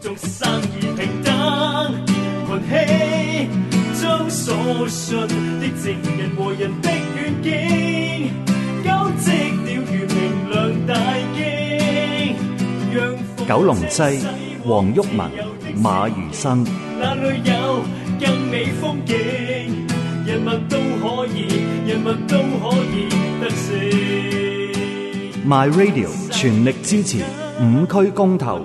中生意平等，群起将所信的正人和人的愿景，交织了如明亮大经。让九龙西黄玉文、马如生，哪里有更美风景？人物都可以，人物都可以得胜。My Radio 全力支持五区公投。